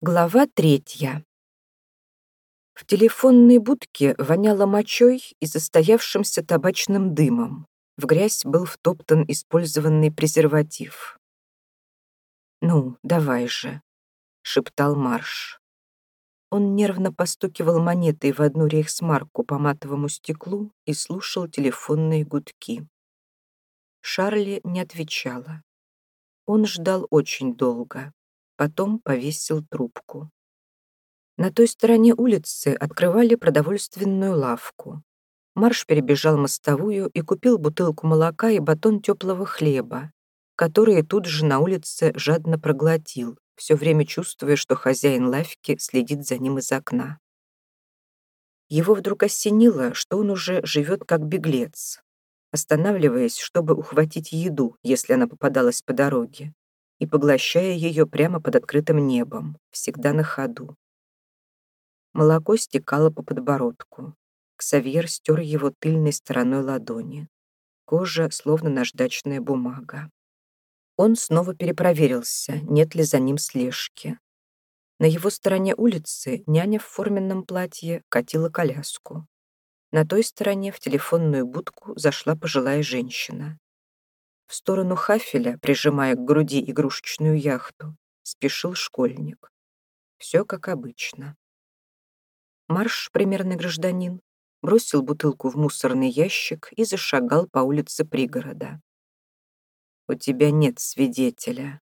Глава третья. В телефонной будке воняло мочой и застоявшимся табачным дымом. В грязь был втоптан использованный презерватив. «Ну, давай же», — шептал Марш. Он нервно постукивал монетой в одну рейхсмарку по матовому стеклу и слушал телефонные гудки. Шарли не отвечала. Он ждал очень долго потом повесил трубку. На той стороне улицы открывали продовольственную лавку. Марш перебежал мостовую и купил бутылку молока и батон теплого хлеба, которые тут же на улице жадно проглотил, все время чувствуя, что хозяин лавки следит за ним из окна. Его вдруг осенило, что он уже живет как беглец, останавливаясь, чтобы ухватить еду, если она попадалась по дороге и поглощая ее прямо под открытым небом, всегда на ходу. Молоко стекало по подбородку. Ксавьер стер его тыльной стороной ладони. Кожа словно наждачная бумага. Он снова перепроверился, нет ли за ним слежки. На его стороне улицы няня в форменном платье катила коляску. На той стороне в телефонную будку зашла пожилая женщина. В сторону Хафеля, прижимая к груди игрушечную яхту, спешил школьник. Все как обычно. Марш, примерный гражданин, бросил бутылку в мусорный ящик и зашагал по улице пригорода. «У тебя нет свидетеля.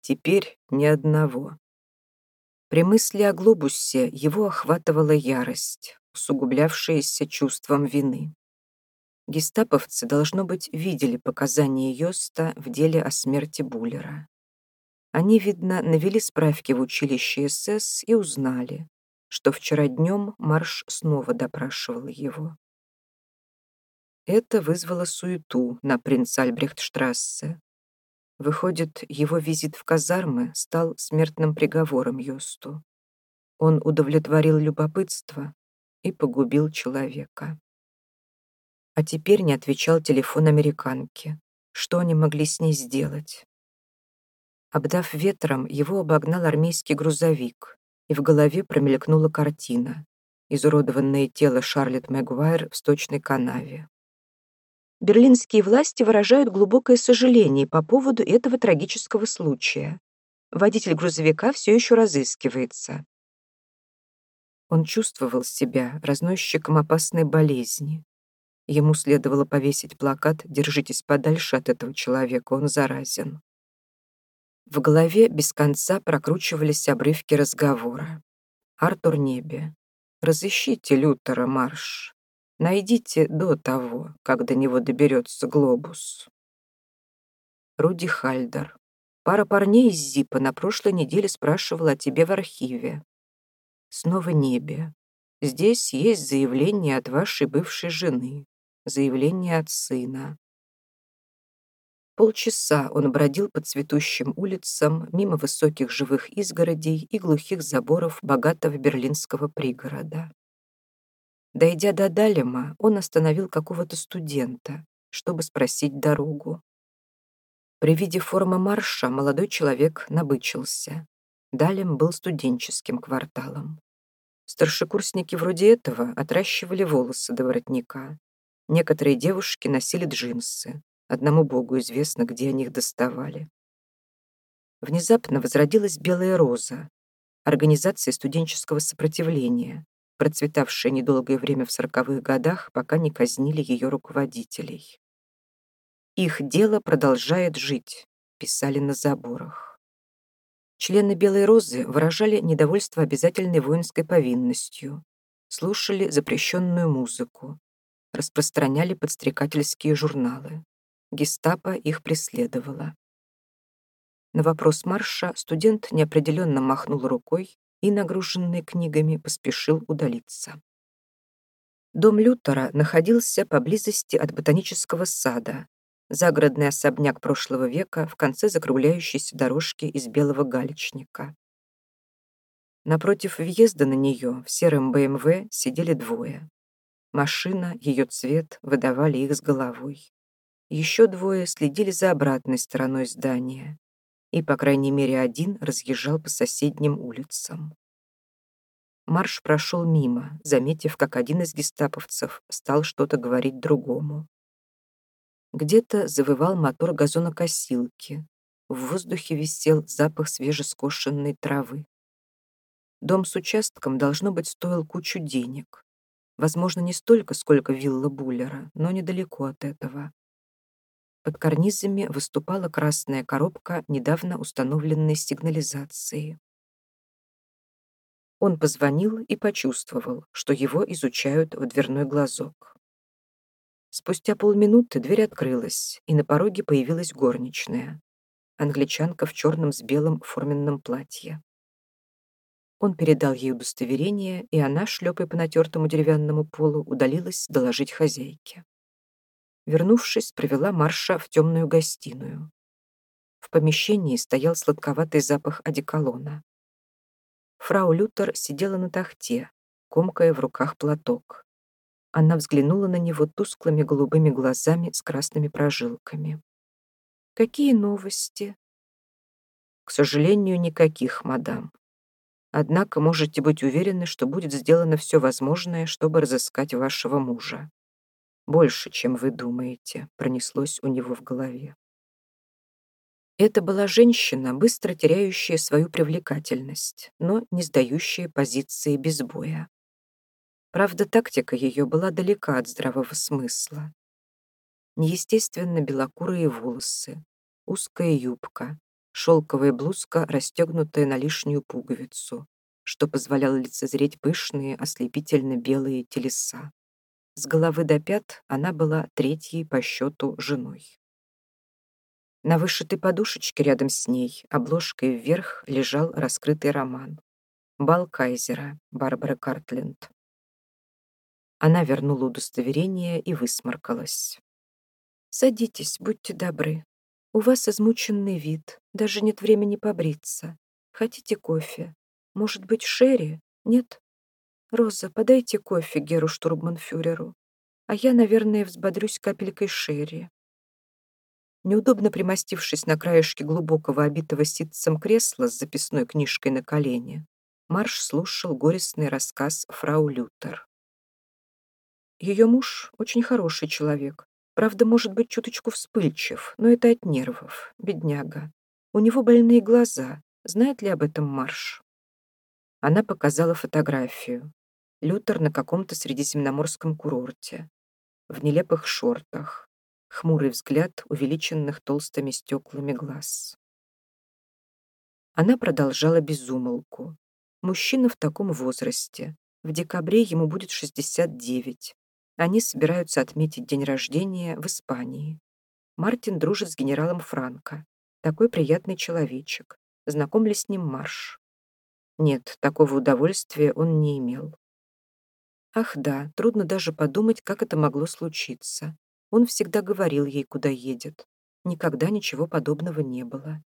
Теперь ни одного». При мысли о глобусе его охватывала ярость, усугублявшаяся чувством вины. Гестаповцы, должно быть, видели показания Йоста в деле о смерти Буллера. Они, видно, навели справки в училище СС и узнали, что вчера днем Марш снова допрашивал его. Это вызвало суету на принц Альбрехтштрассе. Выходит, его визит в казармы стал смертным приговором Йосту. Он удовлетворил любопытство и погубил человека. А теперь не отвечал телефон американки. Что они могли с ней сделать? Обдав ветром, его обогнал армейский грузовик, и в голове промелькнула картина. Изуродованное тело Шарлетт Мэгуайр в сточной канаве. Берлинские власти выражают глубокое сожаление по поводу этого трагического случая. Водитель грузовика все еще разыскивается. Он чувствовал себя разносчиком опасной болезни, Ему следовало повесить плакат «Держитесь подальше от этого человека, он заразен». В голове без конца прокручивались обрывки разговора. Артур Небе. «Разыщите Лютера, Марш. Найдите до того, как до него доберется глобус». Руди Хальдер. Пара парней из ЗИПа на прошлой неделе спрашивала о тебе в архиве. Снова Небе. Здесь есть заявление от вашей бывшей жены заявление от сына. Полчаса он бродил по цветущим улицам, мимо высоких живых изгородей и глухих заборов богатого берлинского пригорода. Дойдя до Далема, он остановил какого-то студента, чтобы спросить дорогу. При виде формы марша молодой человек набычился. Далем был студенческим кварталом. Старшекурсники вроде этого отращивали волосы до воротника, Некоторые девушки носили джинсы. Одному богу известно, где они их доставали. Внезапно возродилась «Белая роза», организация студенческого сопротивления, процветавшая недолгое время в сороковых годах, пока не казнили ее руководителей. «Их дело продолжает жить», — писали на заборах. Члены «Белой розы» выражали недовольство обязательной воинской повинностью, слушали запрещенную музыку, распространяли подстрекательские журналы. Гестапо их преследовало. На вопрос Марша студент неопределенно махнул рукой и, нагруженный книгами, поспешил удалиться. Дом Лютера находился поблизости от ботанического сада, загородный особняк прошлого века в конце закругляющейся дорожки из белого галечника. Напротив въезда на нее в сером БМВ сидели двое. Машина, ее цвет выдавали их с головой. Еще двое следили за обратной стороной здания. и, по крайней мере, один разъезжал по соседним улицам. Марш прошел мимо, заметив, как один из гестаповцев стал что-то говорить другому. Где-то завывал мотор газонокосилки. В воздухе висел запах свежескошенной травы. Дом с участком, должно быть, стоил кучу денег. Возможно, не столько, сколько вилла Буллера, но недалеко от этого. Под карнизами выступала красная коробка недавно установленной сигнализации. Он позвонил и почувствовал, что его изучают в дверной глазок. Спустя полминуты дверь открылась, и на пороге появилась горничная. Англичанка в черном с белым форменном платье. Он передал ей удостоверение, и она, шлепая по натертому деревянному полу, удалилась доложить хозяйке. Вернувшись, провела Марша в темную гостиную. В помещении стоял сладковатый запах одеколона. Фрау Лютер сидела на тахте, комкая в руках платок. Она взглянула на него тусклыми голубыми глазами с красными прожилками. «Какие новости?» «К сожалению, никаких, мадам. Однако можете быть уверены, что будет сделано все возможное, чтобы разыскать вашего мужа. Больше, чем вы думаете», пронеслось у него в голове. Это была женщина, быстро теряющая свою привлекательность, но не сдающая позиции без боя. Правда, тактика ее была далека от здравого смысла. Неестественно белокурые волосы, узкая юбка, шелковая блузка, расстегнутая на лишнюю пуговицу, что позволяло лицезреть пышные, ослепительно белые телеса. С головы до пят она была третьей по счету женой. На вышитой подушечке рядом с ней, обложкой вверх, лежал раскрытый роман. «Бал Кайзера» Барбары Картленд. Она вернула удостоверение и высморкалась. «Садитесь, будьте добры. У вас измученный вид, даже нет времени побриться. Хотите кофе? Может быть, Шерри? Нет? Роза, подайте кофе Геру Штурбманфюреру. А я, наверное, взбодрюсь капелькой Шерри. Неудобно примостившись на краешке глубокого обитого ситцем кресла с записной книжкой на колене, Марш слушал горестный рассказ фрау Лютер. Ее муж очень хороший человек. Правда, может быть чуточку вспыльчив, но это от нервов, бедняга. У него больные глаза. Знает ли об этом Марш? Она показала фотографию. Лютер на каком-то средиземноморском курорте. В нелепых шортах, хмурый взгляд увеличенных толстыми стеклами глаз. Она продолжала безумолку. Мужчина в таком возрасте. В декабре ему будет 69. Они собираются отметить день рождения в Испании. Мартин дружит с генералом Франко. Такой приятный человечек. Знаком ли с ним Марш? Нет, такого удовольствия он не имел. Ах да, трудно даже подумать, как это могло случиться. Он всегда говорил ей, куда едет. Никогда ничего подобного не было.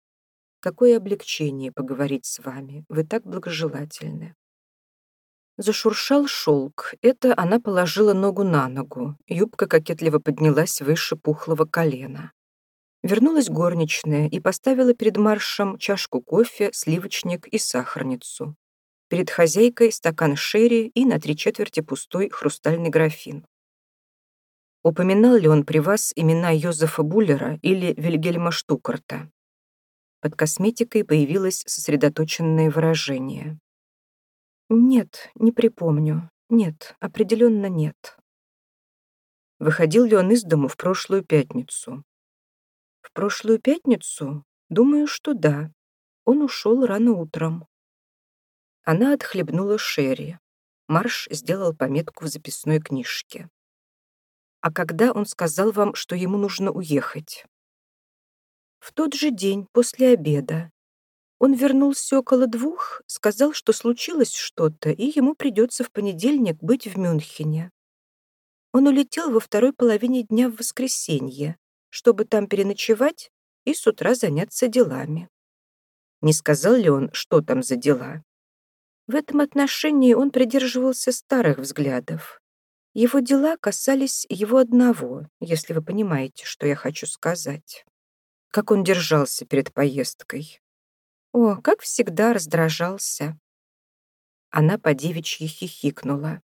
Какое облегчение поговорить с вами. Вы так благожелательны. Зашуршал шелк. Это она положила ногу на ногу. Юбка кокетливо поднялась выше пухлого колена. Вернулась горничная и поставила перед маршем чашку кофе, сливочник и сахарницу. Перед хозяйкой стакан шерри и на три четверти пустой хрустальный графин. Упоминал ли он при вас имена Йозефа Буллера или Вильгельма Штукарта? Под косметикой появилось сосредоточенное выражение. «Нет, не припомню. Нет, определенно нет». Выходил ли он из дому в прошлую пятницу? В прошлую пятницу? Думаю, что да. Он ушел рано утром. Она отхлебнула Шерри. Марш сделал пометку в записной книжке. А когда он сказал вам, что ему нужно уехать? В тот же день, после обеда. Он вернулся около двух, сказал, что случилось что-то, и ему придется в понедельник быть в Мюнхене. Он улетел во второй половине дня в воскресенье, чтобы там переночевать и с утра заняться делами. Не сказал ли он, что там за дела? В этом отношении он придерживался старых взглядов, его дела касались его одного, если вы понимаете, что я хочу сказать. Как он держался перед поездкой? О, как всегда, раздражался. Она по девичьи хихикнула.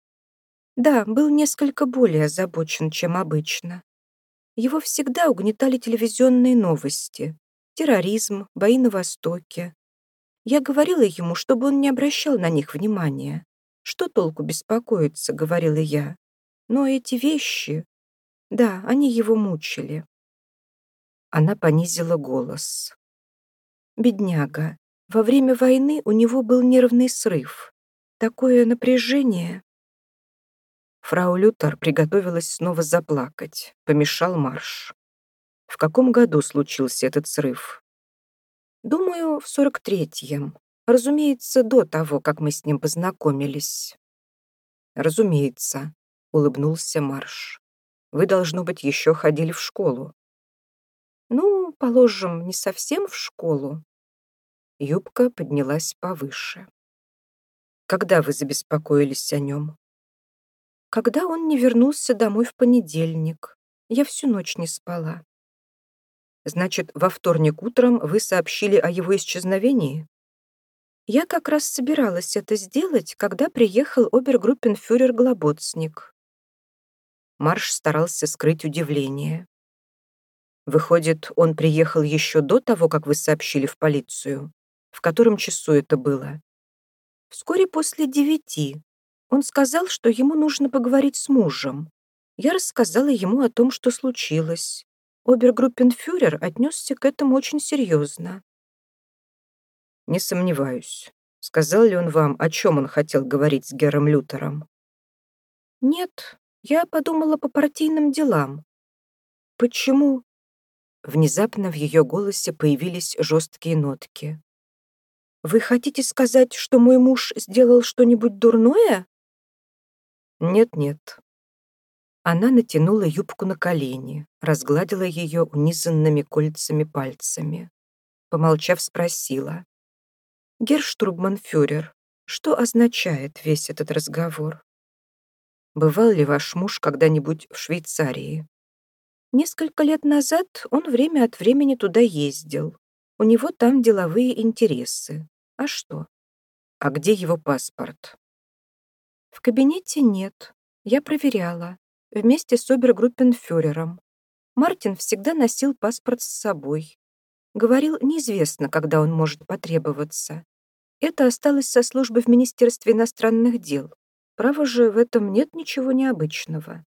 Да, был несколько более озабочен, чем обычно. Его всегда угнетали телевизионные новости. Терроризм, бои на Востоке. Я говорила ему, чтобы он не обращал на них внимания. Что толку беспокоиться, говорила я. Но эти вещи... Да, они его мучили. Она понизила голос. Бедняга. Во время войны у него был нервный срыв. Такое напряжение. Фрау Лютер приготовилась снова заплакать. Помешал марш. В каком году случился этот срыв? Думаю, в сорок третьем. Разумеется, до того, как мы с ним познакомились. Разумеется, улыбнулся Марш. Вы, должно быть, еще ходили в школу. Положим, не совсем в школу. Юбка поднялась повыше. Когда вы забеспокоились о нем? Когда он не вернулся домой в понедельник. Я всю ночь не спала. Значит, во вторник утром вы сообщили о его исчезновении? Я как раз собиралась это сделать, когда приехал обергруппенфюрер Глоботсник. Марш старался скрыть удивление. Выходит, он приехал еще до того, как вы сообщили в полицию? В котором часу это было? Вскоре после девяти. Он сказал, что ему нужно поговорить с мужем. Я рассказала ему о том, что случилось. Обергруппенфюрер отнесся к этому очень серьезно. «Не сомневаюсь. Сказал ли он вам, о чем он хотел говорить с Гером Лютером?» «Нет, я подумала по партийным делам». «Почему?» Внезапно в ее голосе появились жесткие нотки. Вы хотите сказать, что мой муж сделал что-нибудь дурное? Нет-нет. Она натянула юбку на колени, разгладила ее унизанными кольцами пальцами. Помолчав, спросила. «Герштрубманфюрер, что означает весь этот разговор? Бывал ли ваш муж когда-нибудь в Швейцарии?» Несколько лет назад он время от времени туда ездил. У него там деловые интересы. А что? А где его паспорт? В кабинете нет. Я проверяла. Вместе с обергруппенфюрером. Мартин всегда носил паспорт с собой. Говорил, неизвестно, когда он может потребоваться. Это осталось со службы в Министерстве иностранных дел. Право же, в этом нет ничего необычного.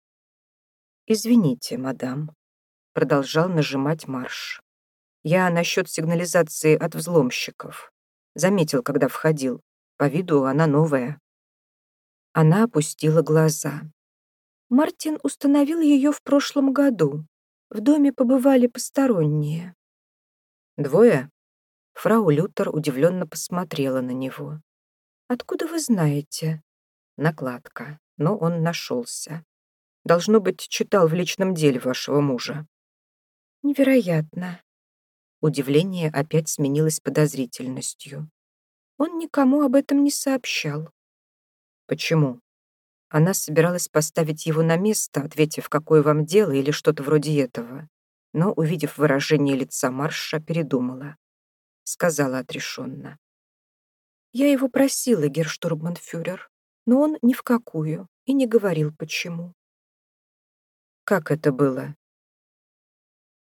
«Извините, мадам», — продолжал нажимать марш. «Я насчет сигнализации от взломщиков. Заметил, когда входил. По виду она новая. Она опустила глаза. Мартин установил ее в прошлом году. В доме побывали посторонние. Двое? Фрау Лютер удивленно посмотрела на него. «Откуда вы знаете?» Накладка. Но он нашелся. Должно быть, читал в личном деле вашего мужа. Невероятно. Удивление опять сменилось подозрительностью. Он никому об этом не сообщал. Почему? Она собиралась поставить его на место, ответив, какое вам дело или что-то вроде этого. Но, увидев выражение лица Марша, передумала. Сказала отрешенно. «Я его просила, герштурбманфюрер, но он ни в какую и не говорил, почему». «Как это было?»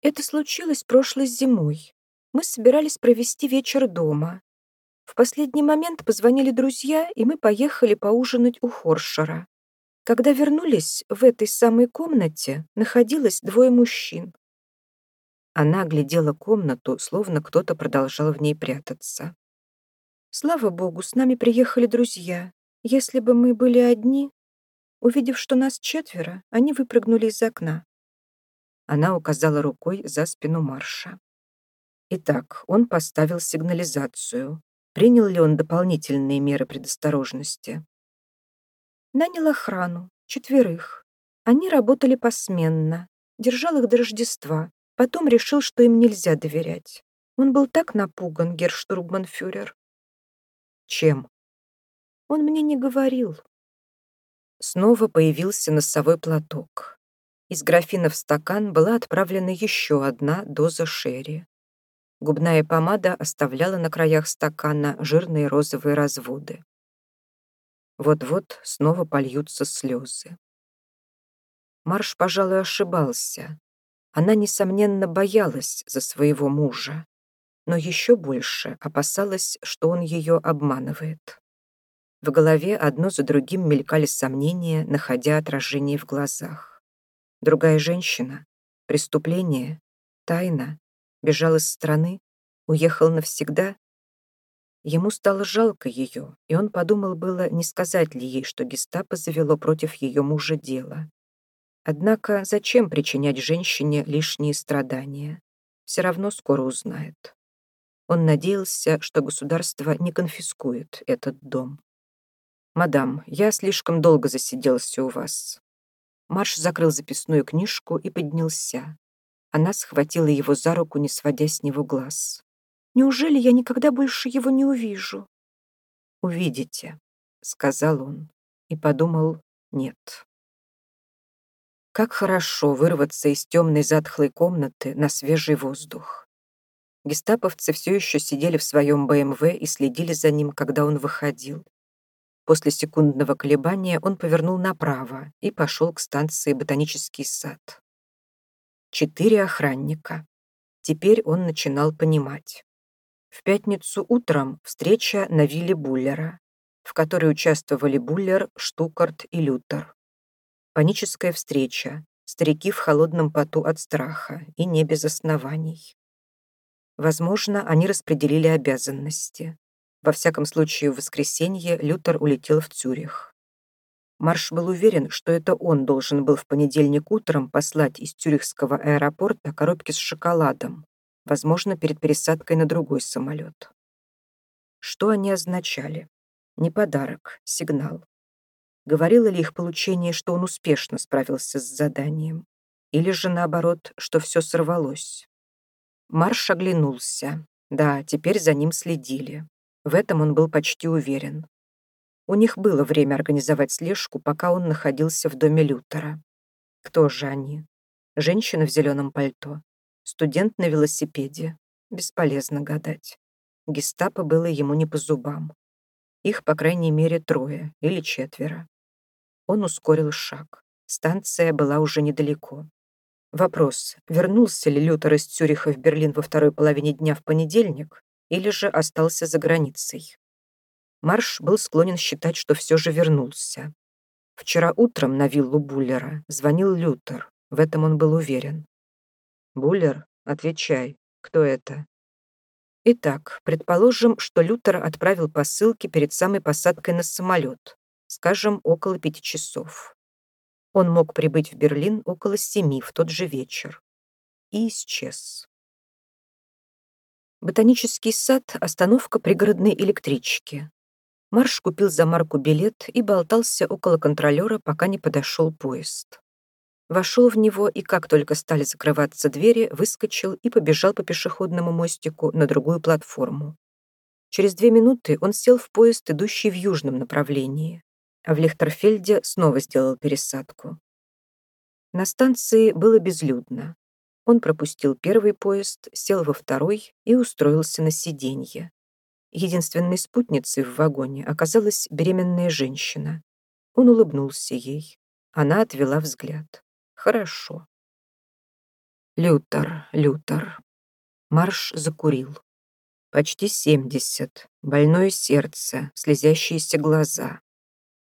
Это случилось прошлой зимой. Мы собирались провести вечер дома. В последний момент позвонили друзья, и мы поехали поужинать у Хоршера. Когда вернулись, в этой самой комнате находилось двое мужчин. Она глядела комнату, словно кто-то продолжал в ней прятаться. Слава богу, с нами приехали друзья. Если бы мы были одни... Увидев, что нас четверо, они выпрыгнули из окна. Она указала рукой за спину Марша. Итак, он поставил сигнализацию. Принял ли он дополнительные меры предосторожности? Нанял охрану, четверых. Они работали посменно. Держал их до Рождества. Потом решил, что им нельзя доверять. Он был так напуган, герштурбманфюрер. Чем? Он мне не говорил. Снова появился носовой платок. Из графина в стакан была отправлена еще одна доза шерри. Губная помада оставляла на краях стакана жирные розовые разводы. Вот-вот снова польются слезы. Марш, пожалуй, ошибался. Она, несомненно, боялась за своего мужа, но еще больше опасалась, что он ее обманывает. В голове одно за другим мелькали сомнения, находя отражение в глазах. Другая женщина, преступление, тайна, бежал из страны, уехал навсегда. Ему стало жалко ее, и он подумал было, не сказать ли ей, что гестапо завело против ее мужа дело. Однако зачем причинять женщине лишние страдания? Все равно скоро узнает. Он надеялся, что государство не конфискует этот дом. «Мадам, я слишком долго засиделся у вас». Марш закрыл записную книжку и поднялся. Она схватила его за руку, не сводя с него глаз. «Неужели я никогда больше его не увижу?» «Увидите», — сказал он, и подумал «нет». Как хорошо вырваться из темной затхлой комнаты на свежий воздух. Гестаповцы все еще сидели в своем БМВ и следили за ним, когда он выходил. После секундного колебания он повернул направо и пошел к станции «Ботанический сад». Четыре охранника. Теперь он начинал понимать. В пятницу утром встреча на вилле Буллера, в которой участвовали Буллер, Штукарт и Лютер. Паническая встреча. Старики в холодном поту от страха, и не без оснований. Возможно, они распределили обязанности. Во всяком случае, в воскресенье Лютер улетел в Цюрих. Марш был уверен, что это он должен был в понедельник утром послать из Цюрихского аэропорта коробки с шоколадом, возможно, перед пересадкой на другой самолет. Что они означали? Не подарок, сигнал. Говорило ли их получение, что он успешно справился с заданием? Или же наоборот, что все сорвалось? Марш оглянулся. Да, теперь за ним следили. В этом он был почти уверен. У них было время организовать слежку, пока он находился в доме Лютера. Кто же они? Женщина в зеленом пальто. Студент на велосипеде. Бесполезно гадать. Гестапо было ему не по зубам. Их, по крайней мере, трое или четверо. Он ускорил шаг. Станция была уже недалеко. Вопрос, вернулся ли Лютер из Цюриха в Берлин во второй половине дня в понедельник или же остался за границей? Марш был склонен считать, что все же вернулся. Вчера утром на виллу Буллера звонил Лютер, в этом он был уверен. «Буллер, отвечай, кто это?» Итак, предположим, что Лютер отправил посылки перед самой посадкой на самолет, скажем, около пяти часов. Он мог прибыть в Берлин около семи в тот же вечер. И исчез. Ботанический сад — остановка пригородной электрички. Марш купил за марку билет и болтался около контролера, пока не подошел поезд. Вошел в него и, как только стали закрываться двери, выскочил и побежал по пешеходному мостику на другую платформу. Через две минуты он сел в поезд, идущий в южном направлении а в Лихтерфельде снова сделал пересадку. На станции было безлюдно. Он пропустил первый поезд, сел во второй и устроился на сиденье. Единственной спутницей в вагоне оказалась беременная женщина. Он улыбнулся ей. Она отвела взгляд. Хорошо. Лютер, Лютер. Марш закурил. Почти семьдесят. Больное сердце, слезящиеся глаза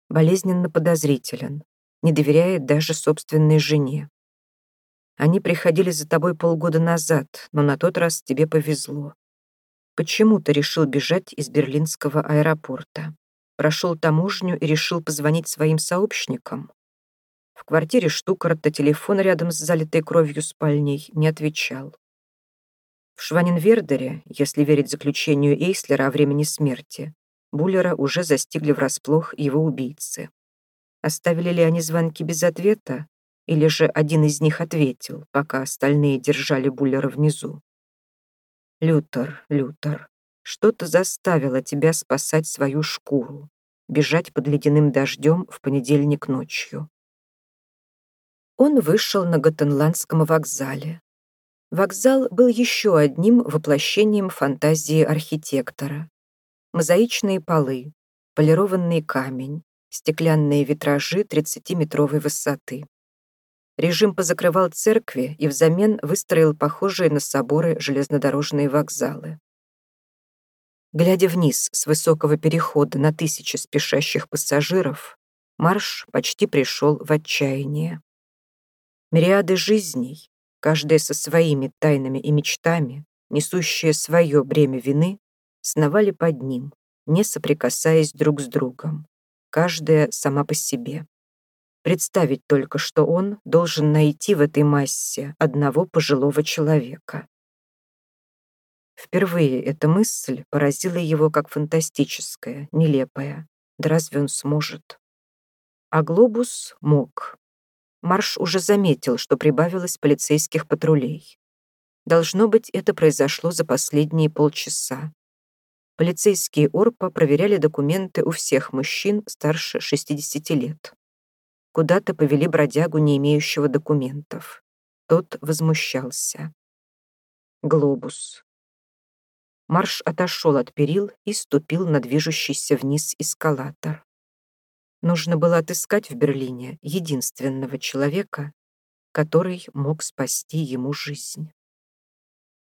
болезненно подозрителен, не доверяет даже собственной жене. Они приходили за тобой полгода назад, но на тот раз тебе повезло. Почему ты решил бежать из берлинского аэропорта? Прошел таможню и решил позвонить своим сообщникам? В квартире Штукарта телефон рядом с залитой кровью спальней не отвечал. В Шваненвердере, если верить заключению Эйслера о времени смерти, Буллера уже застигли врасплох его убийцы. Оставили ли они звонки без ответа, или же один из них ответил, пока остальные держали Буллера внизу? «Лютер, Лютер, что-то заставило тебя спасать свою шкуру, бежать под ледяным дождем в понедельник ночью». Он вышел на Готенландском вокзале. Вокзал был еще одним воплощением фантазии архитектора. Мозаичные полы, полированный камень, стеклянные витражи 30-метровой высоты. Режим позакрывал церкви и взамен выстроил похожие на соборы железнодорожные вокзалы. Глядя вниз с высокого перехода на тысячи спешащих пассажиров, Марш почти пришел в отчаяние. Мириады жизней, каждая со своими тайнами и мечтами, несущие свое бремя вины, сновали под ним, не соприкасаясь друг с другом, каждая сама по себе. Представить только, что он должен найти в этой массе одного пожилого человека. Впервые эта мысль поразила его как фантастическая, нелепая. Да разве он сможет? А глобус мог. Марш уже заметил, что прибавилось полицейских патрулей. Должно быть, это произошло за последние полчаса. Полицейские Орпа проверяли документы у всех мужчин старше 60 лет. Куда-то повели бродягу, не имеющего документов. Тот возмущался. Глобус. Марш отошел от перил и ступил на движущийся вниз эскалатор. Нужно было отыскать в Берлине единственного человека, который мог спасти ему жизнь.